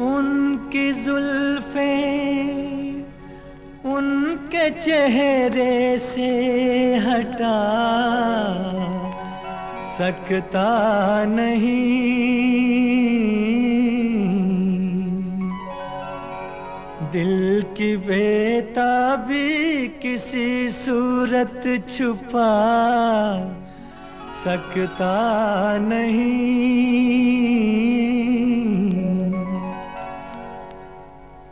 उनकी जुल्फे, उनके चेहरे से हटा सकता नहीं। दिल की बेताबी किसी सूरत छुपा सकता नहीं।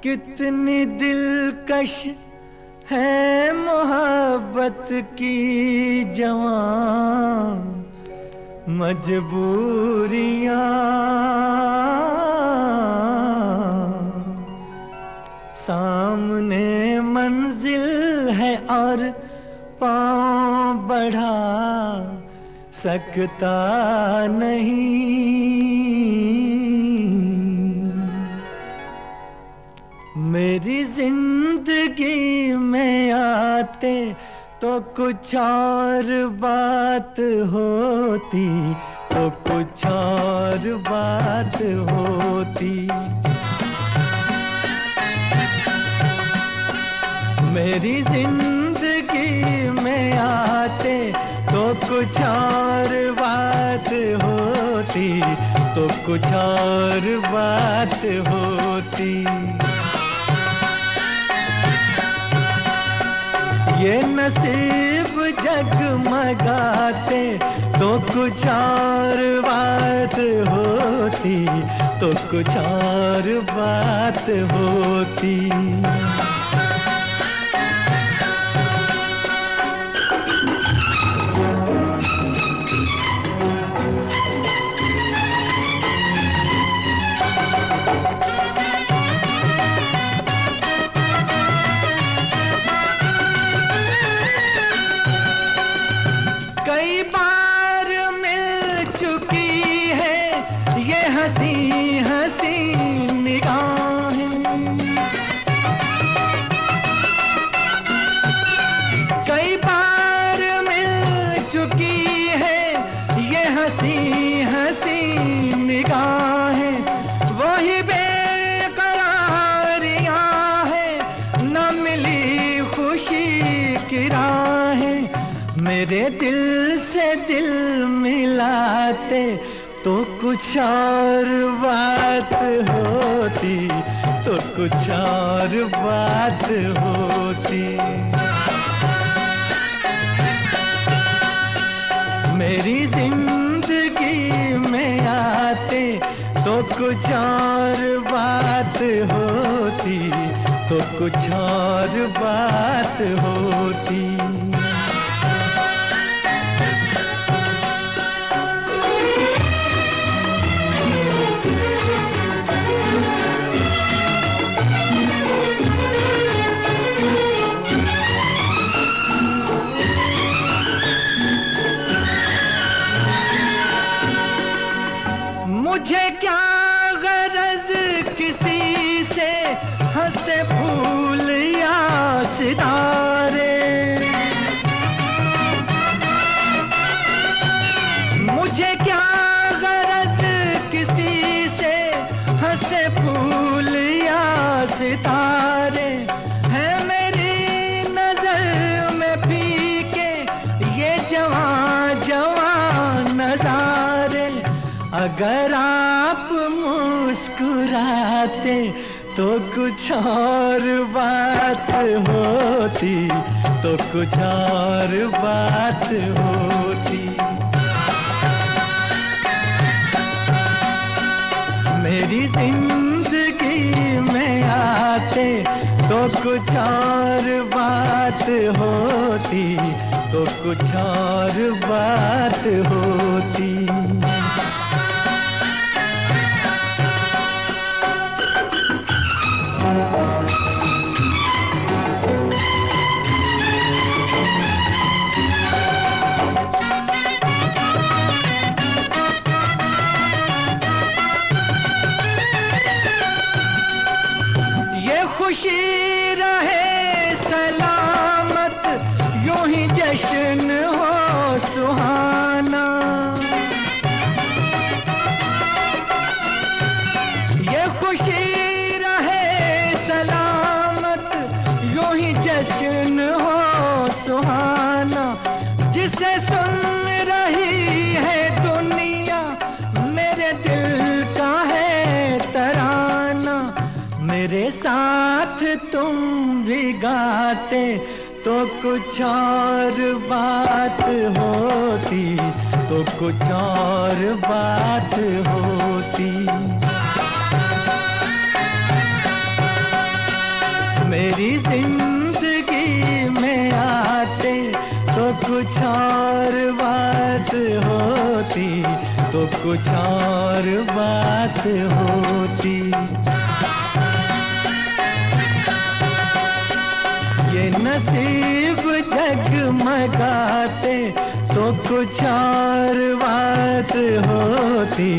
कितनी दिलकश है मोहब्बत की जवान, मजबूरियाँ। सामने मंजिल है और पाँव बढ़ा सकता नहीं। आते तो कुछ और बात होती तो कुछ और बात होती। मेरी ज़िंदगी में आते तो कुछ और बात होती तो कुछ और बात होती। ये नसीब जगमगाते तो कुछ और बात होती तो कुछ और बात होती। मेरे दिल से दिल मिलाते तो कुछ और बात होती तो कुछ और बात होती। मेरी ज़िंदगी में आते तो कुछ और बात होती तो कुछ और बात होती। अगर आप मुस्कुराते तो कुछ और बात होती तो कुछ और बात होती। मेरी ज़िंदगी में आते तो कुछ और बात होती तो कुछ और बात होती। खुशी रहे, सलामत, यूँ ही जश्न हो सुहाना। ये खुशी रहे, सलामत, यूँ ही जश्न हो सुहाना। जिसे सुन मेरे साथ तुम भी गाते तो कुछ और बात होती तो कुछ और बात होती। मेरी ज़िंदगी में आते तो कुछ और बात होती तो कुछ और बात होती। नसीब जगमगाते तो कुछ और बात होती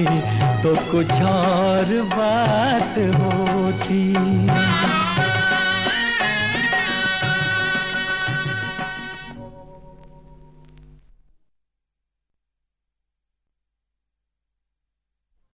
तो कुछ और बात होती।